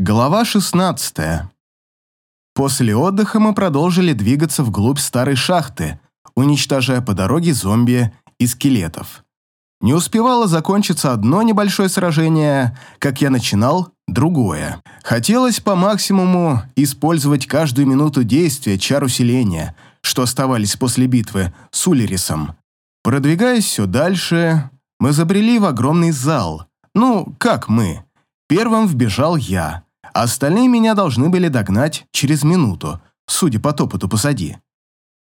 Глава 16. После отдыха мы продолжили двигаться вглубь старой шахты, уничтожая по дороге зомби и скелетов. Не успевало закончиться одно небольшое сражение, как я начинал другое. Хотелось по максимуму использовать каждую минуту действия чар усиления, что оставались после битвы с Улерисом. Продвигаясь все дальше, мы забрели в огромный зал. Ну, как мы? Первым вбежал я остальные меня должны были догнать через минуту, судя по топоту посади.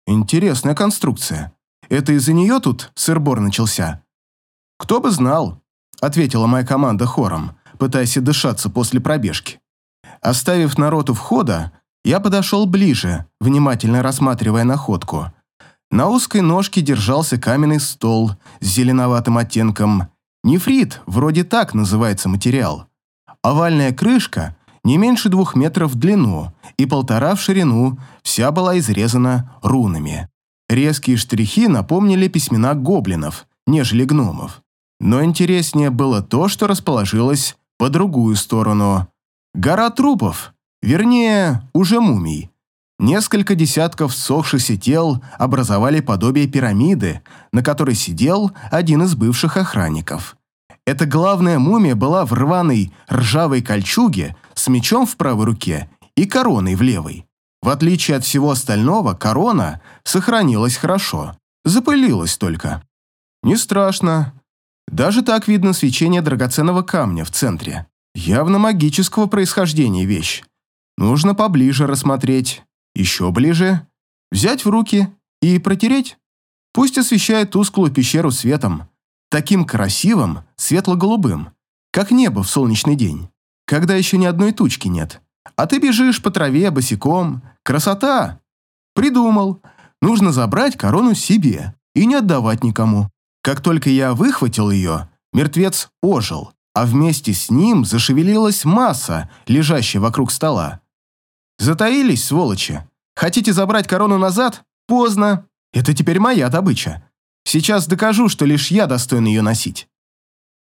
Интересная конструкция. Это из-за нее тут сырбор начался? Кто бы знал, ответила моя команда хором, пытаясь дышаться после пробежки. Оставив народ у входа, я подошел ближе, внимательно рассматривая находку. На узкой ножке держался каменный стол с зеленоватым оттенком. Нефрит, вроде так называется материал. Овальная крышка не меньше двух метров в длину и полтора в ширину, вся была изрезана рунами. Резкие штрихи напомнили письмена гоблинов, нежели гномов. Но интереснее было то, что расположилось по другую сторону. Гора трупов, вернее, уже мумий. Несколько десятков сохшихся тел образовали подобие пирамиды, на которой сидел один из бывших охранников. Эта главная мумия была в рваной ржавой кольчуге с мечом в правой руке и короной в левой. В отличие от всего остального, корона сохранилась хорошо, запылилась только. Не страшно. Даже так видно свечение драгоценного камня в центре. Явно магического происхождения вещь. Нужно поближе рассмотреть, еще ближе, взять в руки и протереть. Пусть освещает тусклую пещеру светом таким красивым, светло-голубым, как небо в солнечный день, когда еще ни одной тучки нет. А ты бежишь по траве босиком. Красота! Придумал. Нужно забрать корону себе и не отдавать никому. Как только я выхватил ее, мертвец ожил, а вместе с ним зашевелилась масса, лежащая вокруг стола. Затаились, сволочи. Хотите забрать корону назад? Поздно. Это теперь моя добыча. Сейчас докажу, что лишь я достоин ее носить.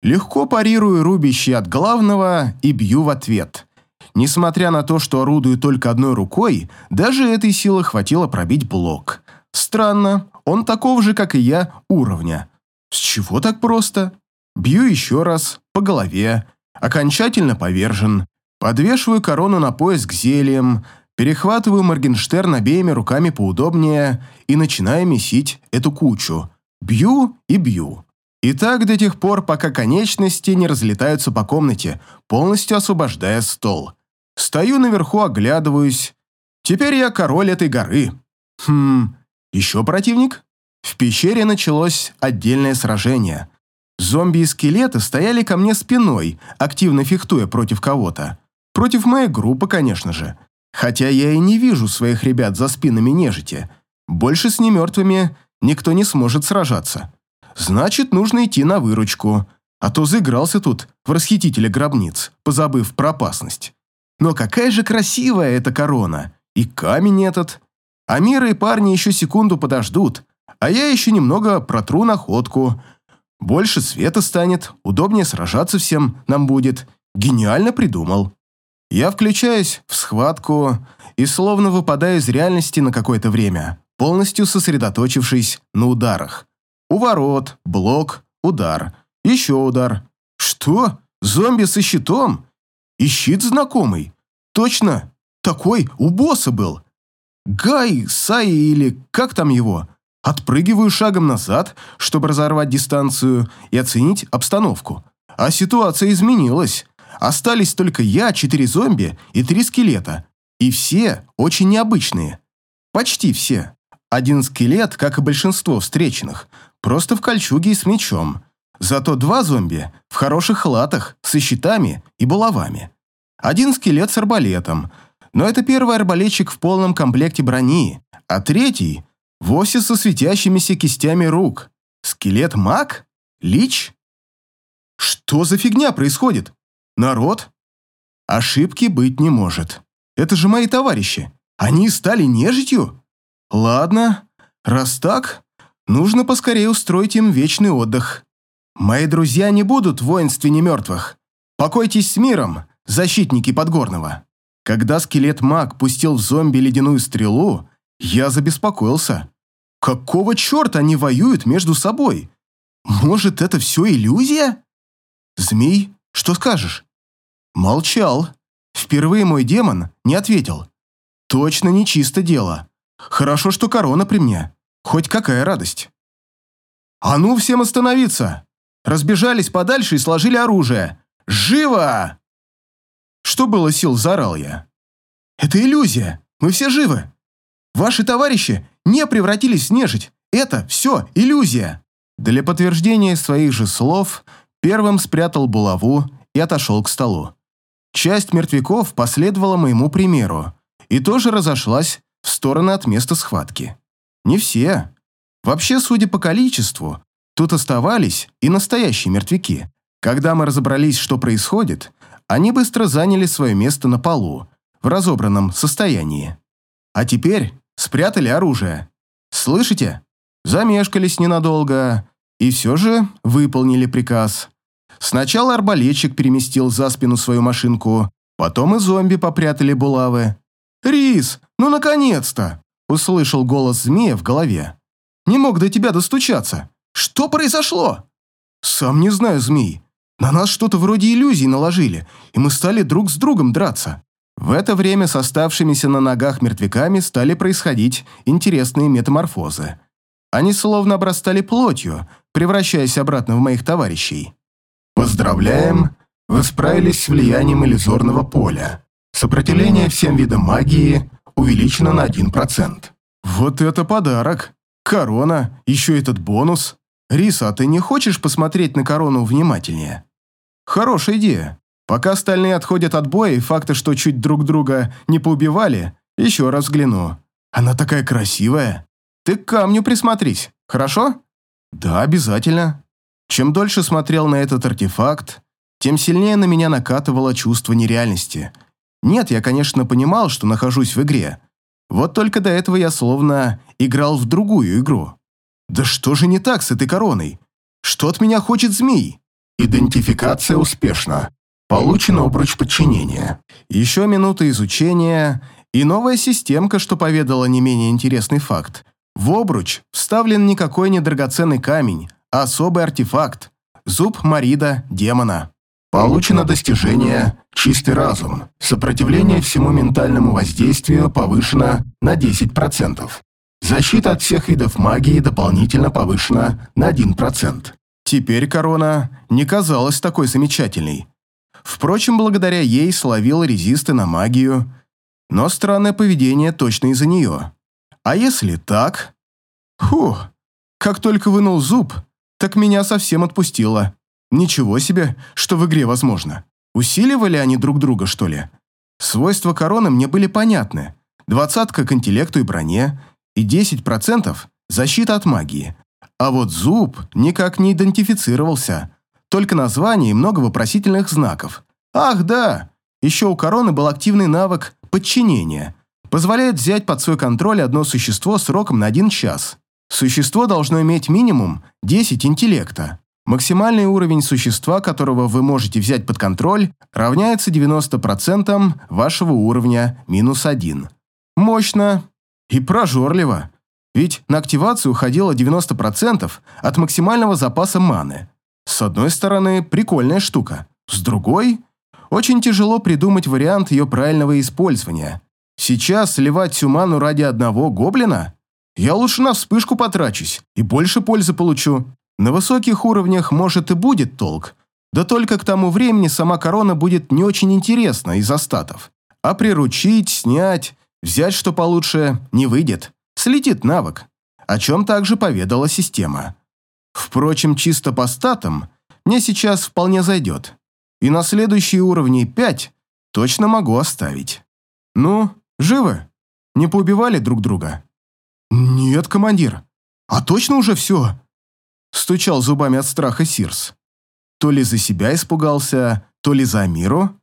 Легко парирую рубящий от главного и бью в ответ. Несмотря на то, что орудую только одной рукой, даже этой силы хватило пробить блок. Странно, он такого же, как и я, уровня. С чего так просто? Бью еще раз, по голове, окончательно повержен. Подвешиваю корону на пояс к зельям, перехватываю Моргенштерн обеими руками поудобнее и начинаю месить эту кучу – Бью и бью. И так до тех пор, пока конечности не разлетаются по комнате, полностью освобождая стол. Стою наверху, оглядываюсь. Теперь я король этой горы. Хм, еще противник? В пещере началось отдельное сражение. Зомби и скелеты стояли ко мне спиной, активно фехтуя против кого-то. Против моей группы, конечно же. Хотя я и не вижу своих ребят за спинами нежити. Больше с немертвыми никто не сможет сражаться. Значит, нужно идти на выручку, а то заигрался тут в расхитителя гробниц, позабыв про опасность. Но какая же красивая эта корона! И камень этот! Амира и парни еще секунду подождут, а я еще немного протру находку. Больше света станет, удобнее сражаться всем нам будет. Гениально придумал. Я включаюсь в схватку и словно выпадаю из реальности на какое-то время полностью сосредоточившись на ударах. Уворот, блок, удар, еще удар. Что? Зомби со щитом? И щит знакомый. Точно, такой у босса был. Гай, Сай или как там его? Отпрыгиваю шагом назад, чтобы разорвать дистанцию и оценить обстановку. А ситуация изменилась. Остались только я, четыре зомби и три скелета. И все очень необычные. Почти все. Один скелет, как и большинство встреченных, просто в кольчуге и с мечом. Зато два зомби в хороших латах, со щитами и булавами. Один скелет с арбалетом, но это первый арбалетчик в полном комплекте брони, а третий вовсе со светящимися кистями рук. Скелет-маг? Лич? Что за фигня происходит? Народ? Ошибки быть не может. Это же мои товарищи. Они стали нежитью? Ладно, раз так, нужно поскорее устроить им вечный отдых. Мои друзья не будут в воинстве немертвых. Покойтесь с миром, защитники Подгорного. Когда скелет-маг пустил в зомби ледяную стрелу, я забеспокоился. Какого черта они воюют между собой? Может, это все иллюзия? Змей, что скажешь? Молчал. Впервые мой демон не ответил. Точно не чисто дело. Хорошо, что корона при мне. Хоть какая радость. А ну всем остановиться! Разбежались подальше и сложили оружие. Живо! Что было сил, заорал я. Это иллюзия. Мы все живы. Ваши товарищи не превратились в нежить. Это все иллюзия. Для подтверждения своих же слов первым спрятал булаву и отошел к столу. Часть мертвяков последовала моему примеру и тоже разошлась в стороны от места схватки. Не все. Вообще, судя по количеству, тут оставались и настоящие мертвяки. Когда мы разобрались, что происходит, они быстро заняли свое место на полу, в разобранном состоянии. А теперь спрятали оружие. Слышите? Замешкались ненадолго и все же выполнили приказ. Сначала арбалетчик переместил за спину свою машинку, потом и зомби попрятали булавы. «Рис, ну наконец-то!» – услышал голос змея в голове. «Не мог до тебя достучаться. Что произошло?» «Сам не знаю, змей. На нас что-то вроде иллюзий наложили, и мы стали друг с другом драться. В это время с оставшимися на ногах мертвяками стали происходить интересные метаморфозы. Они словно обрастали плотью, превращаясь обратно в моих товарищей. Поздравляем! Вы справились с влиянием иллюзорного поля. Сопротивление всем видам магии увеличено на 1%. Вот это подарок! Корона, еще этот бонус. Риса, а ты не хочешь посмотреть на корону внимательнее? Хорошая идея. Пока остальные отходят от боя и факта, что чуть друг друга не поубивали, еще раз взгляну. Она такая красивая. Ты к камню присмотрись, хорошо? Да, обязательно. Чем дольше смотрел на этот артефакт, тем сильнее на меня накатывало чувство нереальности. Нет, я, конечно, понимал, что нахожусь в игре. Вот только до этого я словно играл в другую игру. Да что же не так с этой короной? Что от меня хочет змей? Идентификация успешна. Получен обруч подчинения. Еще минута изучения и новая системка, что поведала не менее интересный факт. В обруч вставлен никакой не драгоценный камень, а особый артефакт – зуб Марида демона. Получено достижение «Чистый разум». Сопротивление всему ментальному воздействию повышено на 10%. Защита от всех видов магии дополнительно повышена на 1%. Теперь корона не казалась такой замечательной. Впрочем, благодаря ей словил резисты на магию, но странное поведение точно из-за нее. А если так? Фух, как только вынул зуб, так меня совсем отпустило. Ничего себе, что в игре возможно. Усиливали они друг друга, что ли? Свойства короны мне были понятны. Двадцатка к интеллекту и броне, и 10% защита от магии. А вот зуб никак не идентифицировался. Только название и много вопросительных знаков. Ах, да! Еще у короны был активный навык подчинения. Позволяет взять под свой контроль одно существо сроком на один час. Существо должно иметь минимум 10 интеллекта. Максимальный уровень существа, которого вы можете взять под контроль, равняется 90% вашего уровня минус 1. Мощно и прожорливо. Ведь на активацию уходило 90% от максимального запаса маны. С одной стороны, прикольная штука. С другой, очень тяжело придумать вариант ее правильного использования. Сейчас сливать всю ману ради одного гоблина? Я лучше на вспышку потрачусь и больше пользы получу. На высоких уровнях, может, и будет толк. Да только к тому времени сама корона будет не очень интересна из-за статов. А приручить, снять, взять что получше не выйдет слетит навык, о чем также поведала система. Впрочем, чисто по статам мне сейчас вполне зайдет, и на следующие уровни 5 точно могу оставить. Ну, живы? Не поубивали друг друга? Нет, командир. А точно уже все? Стучал зубами от страха Сирс. То ли за себя испугался, то ли за Миру.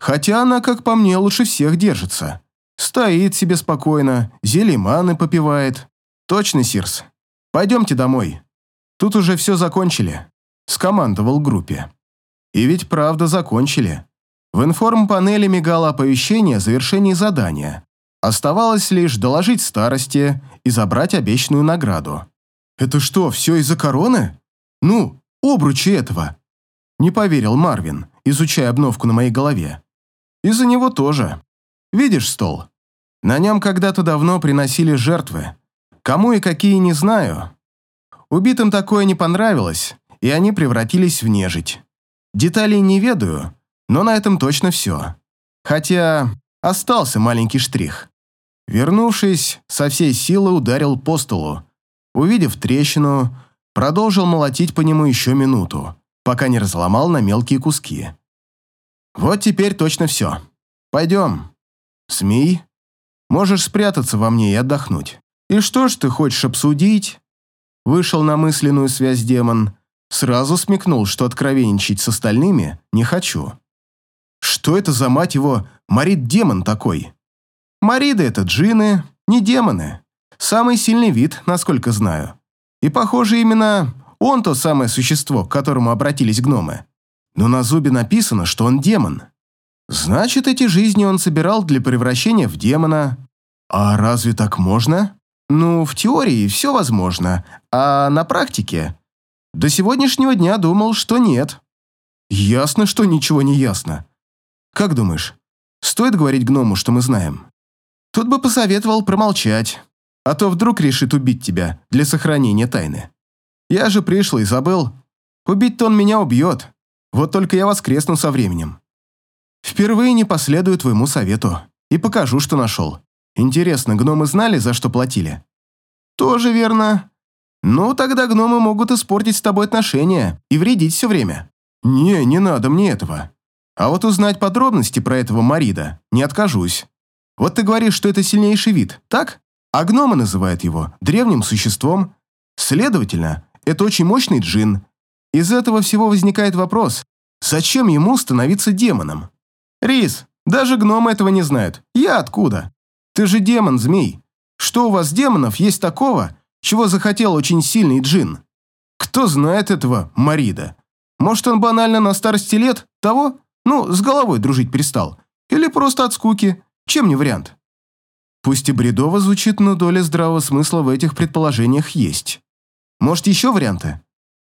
Хотя она, как по мне, лучше всех держится. Стоит себе спокойно, зелье маны попивает. Точно, Сирс. Пойдемте домой. Тут уже все закончили. Скомандовал группе. И ведь правда закончили. В информ-панели мигало оповещение о завершении задания. Оставалось лишь доложить старости и забрать обещанную награду. «Это что, все из-за короны? Ну, обручи этого!» Не поверил Марвин, изучая обновку на моей голове. «Из-за него тоже. Видишь стол? На нем когда-то давно приносили жертвы. Кому и какие, не знаю. Убитым такое не понравилось, и они превратились в нежить. Деталей не ведаю, но на этом точно все. Хотя остался маленький штрих. Вернувшись, со всей силы ударил по столу. Увидев трещину, продолжил молотить по нему еще минуту, пока не разломал на мелкие куски. Вот теперь точно все. Пойдем. Змей, можешь спрятаться во мне и отдохнуть. И что ж ты хочешь обсудить? Вышел на мысленную связь демон. Сразу смекнул, что откровенничать с остальными не хочу. Что это за, мать его, Марид-демон такой? Мариды — это джины, не демоны. Самый сильный вид, насколько знаю. И, похоже, именно он то самое существо, к которому обратились гномы. Но на зубе написано, что он демон. Значит, эти жизни он собирал для превращения в демона. А разве так можно? Ну, в теории все возможно, а на практике? До сегодняшнего дня думал, что нет. Ясно, что ничего не ясно. Как думаешь, стоит говорить гному, что мы знаем? Тут бы посоветовал промолчать, а то вдруг решит убить тебя для сохранения тайны. Я же пришел и забыл. Убить-то он меня убьет. Вот только я воскресну со временем. Впервые не последую твоему совету и покажу, что нашел. Интересно, гномы знали, за что платили? Тоже верно. Ну, тогда гномы могут испортить с тобой отношения и вредить все время. Не, не надо мне этого. А вот узнать подробности про этого Марида не откажусь. Вот ты говоришь, что это сильнейший вид, так? А гномы называют его древним существом. Следовательно, это очень мощный джин. Из этого всего возникает вопрос, зачем ему становиться демоном? Рис, даже гномы этого не знают. Я откуда? Ты же демон, змей. Что у вас, демонов, есть такого, чего захотел очень сильный джин? Кто знает этого Марида? Может, он банально на старости лет того, ну, с головой дружить перестал? Или просто от скуки? Чем не вариант? Пусть и бредово звучит, но доля здравого смысла в этих предположениях есть. Может, еще варианты?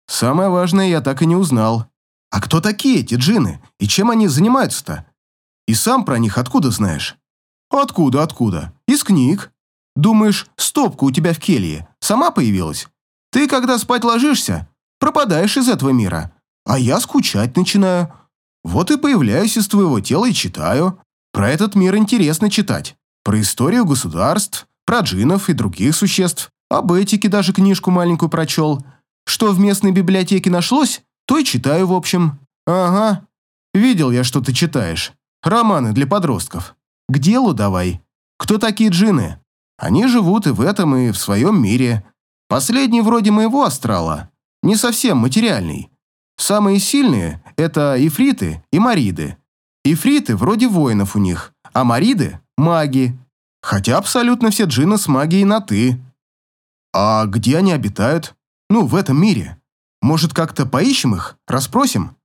Самое важное я так и не узнал. А кто такие эти джины? И чем они занимаются-то? И сам про них откуда знаешь? «Откуда, откуда? Из книг. Думаешь, стопка у тебя в келье сама появилась? Ты, когда спать ложишься, пропадаешь из этого мира, а я скучать начинаю. Вот и появляюсь из твоего тела и читаю. Про этот мир интересно читать. Про историю государств, про джинов и других существ. Об этике даже книжку маленькую прочел. Что в местной библиотеке нашлось, то и читаю в общем. Ага, видел я, что ты читаешь. Романы для подростков. К делу давай. Кто такие джины? Они живут и в этом, и в своем мире. Последний вроде моего астрала. Не совсем материальный. Самые сильные – это ифриты и мариды. Ифриты вроде воинов у них, а мариды – маги. Хотя абсолютно все джины с магией на «ты». А где они обитают? Ну, в этом мире. Может, как-то поищем их, расспросим?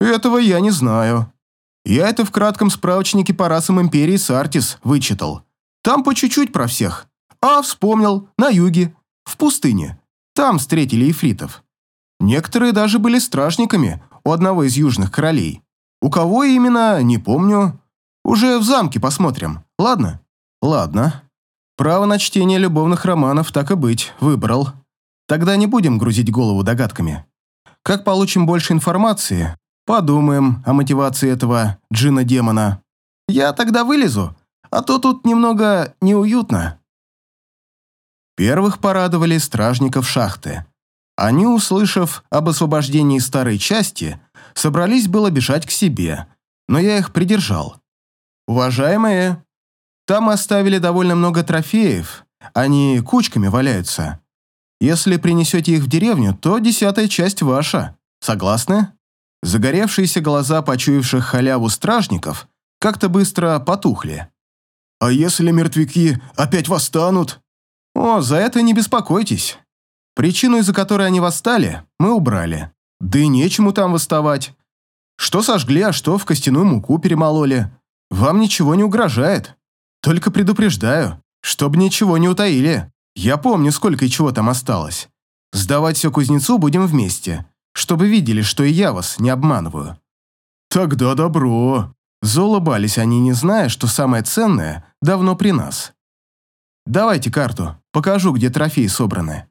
Этого я не знаю. Я это в кратком справочнике по расам Империи Сартис вычитал. Там по чуть-чуть про всех. А, вспомнил, на юге, в пустыне. Там встретили ифритов. Некоторые даже были стражниками у одного из южных королей. У кого именно, не помню. Уже в замке посмотрим, ладно? Ладно. Право на чтение любовных романов, так и быть, выбрал. Тогда не будем грузить голову догадками. Как получим больше информации, Подумаем о мотивации этого джина-демона. Я тогда вылезу, а то тут немного неуютно. Первых порадовали стражников шахты. Они, услышав об освобождении старой части, собрались было бежать к себе, но я их придержал. «Уважаемые, там оставили довольно много трофеев, они кучками валяются. Если принесете их в деревню, то десятая часть ваша. Согласны?» Загоревшиеся глаза почуявших халяву стражников как-то быстро потухли. «А если мертвяки опять восстанут?» «О, за это не беспокойтесь. Причину, из-за которой они восстали, мы убрали. Да и нечему там восставать. Что сожгли, а что в костяную муку перемололи. Вам ничего не угрожает. Только предупреждаю, чтобы ничего не утаили. Я помню, сколько и чего там осталось. Сдавать все кузнецу будем вместе, чтобы видели, что и я вас не обманываю». «Тогда добро». Заулыбались они, не зная, что самое ценное давно при нас. «Давайте карту, покажу, где трофеи собраны».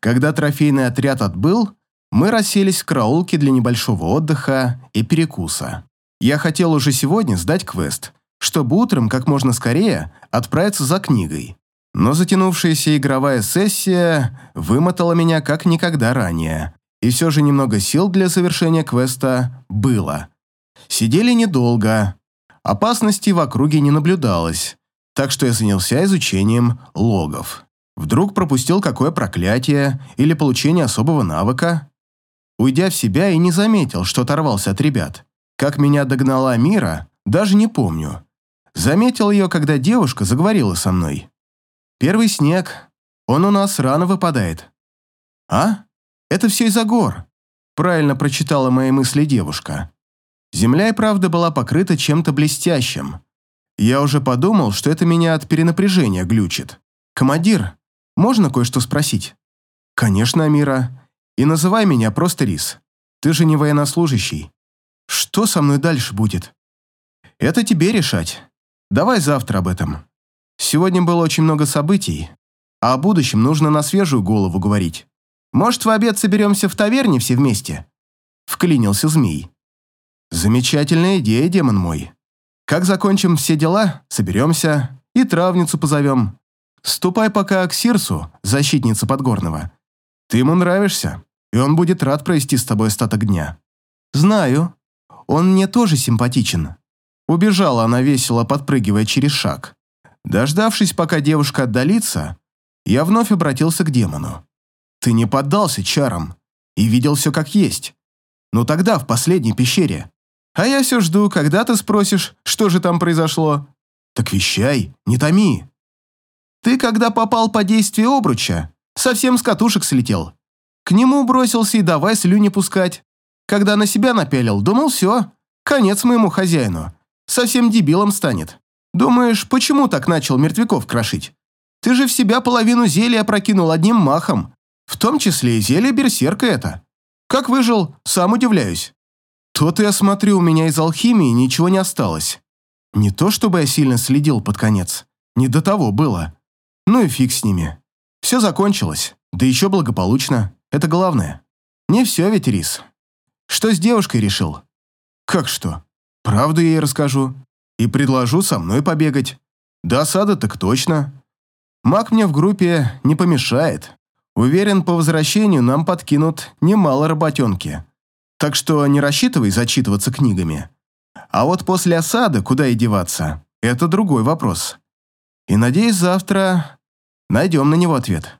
Когда трофейный отряд отбыл, мы расселись в караулке для небольшого отдыха и перекуса. Я хотел уже сегодня сдать квест, чтобы утром как можно скорее отправиться за книгой. Но затянувшаяся игровая сессия вымотала меня как никогда ранее, и все же немного сил для завершения квеста было. Сидели недолго, опасности в округе не наблюдалось, так что я занялся изучением логов. Вдруг пропустил какое проклятие или получение особого навыка? Уйдя в себя и не заметил, что оторвался от ребят. Как меня догнала Мира, даже не помню. Заметил ее, когда девушка заговорила со мной. Первый снег. Он у нас рано выпадает. А? Это все из-за гор. Правильно прочитала мои мысли девушка. Земля и правда была покрыта чем-то блестящим. Я уже подумал, что это меня от перенапряжения глючит. «Командир, можно кое-что спросить?» «Конечно, Амира. И называй меня просто Рис. Ты же не военнослужащий. Что со мной дальше будет?» «Это тебе решать. Давай завтра об этом. Сегодня было очень много событий, а о будущем нужно на свежую голову говорить. Может, в обед соберемся в таверне все вместе?» Вклинился змей. «Замечательная идея, демон мой. Как закончим все дела, соберемся и травницу позовем. Ступай пока к Сирсу, защитнице Подгорного. Ты ему нравишься, и он будет рад провести с тобой остаток дня». «Знаю. Он мне тоже симпатичен». Убежала она весело, подпрыгивая через шаг. Дождавшись, пока девушка отдалится, я вновь обратился к демону. «Ты не поддался чарам и видел все как есть. Ну тогда, в последней пещере. А я все жду, когда ты спросишь, что же там произошло. Так вещай, не томи. Ты, когда попал по действию обруча, совсем с катушек слетел. К нему бросился и давай слюни пускать. Когда на себя напялил, думал, все, конец моему хозяину. Совсем дебилом станет. Думаешь, почему так начал мертвяков крошить? Ты же в себя половину зелья опрокинул одним махом. В том числе и зелье берсерка это. Как выжил, сам удивляюсь. То-то я смотрю, у меня из алхимии ничего не осталось. Не то, чтобы я сильно следил под конец. Не до того было. Ну и фиг с ними. Все закончилось. Да еще благополучно. Это главное. Не все ведь, Рис. Что с девушкой решил? Как что? Правду ей расскажу и предложу со мной побегать. До осады так точно. Маг мне в группе не помешает. Уверен, по возвращению нам подкинут немало работенки. Так что не рассчитывай зачитываться книгами. А вот после осады куда и деваться, это другой вопрос. И надеюсь, завтра найдем на него ответ.